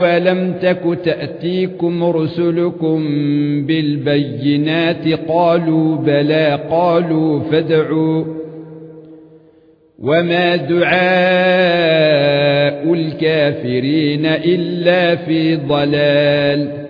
ولم تك تاتيكم رسلكم بالبينات قالوا بلى قالوا فادعوا وما دعاء الكافرين الا في ضلال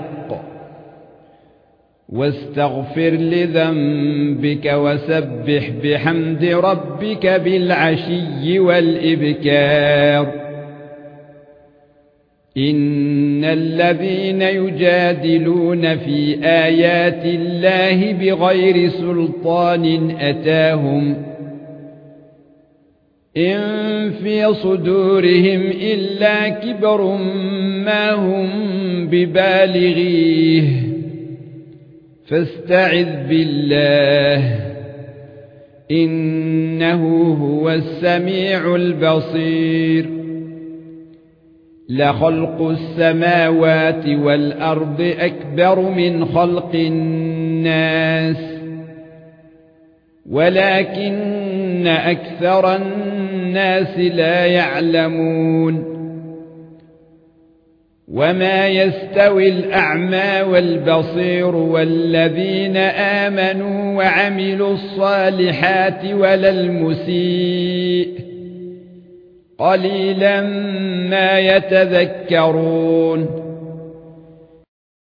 واستغفر لذنبك وسبح بحمد ربك بالعشي والإبكار. إن الذين يجادلون في آيات الله بغير سلطان أتاهم إن في صدورهم إلا كبر ما هم ببالغيه. فاستعذ بالله. إنه هو السميع البصير. لخلق السماوات والأرض أكبر من خلق الناس. ولكن أكثر الناس لا يعلمون. وما يستوي الاعمى والبصير والذين امنوا وعملوا الصالحات ولا المسيء قليلا ما يتذكرون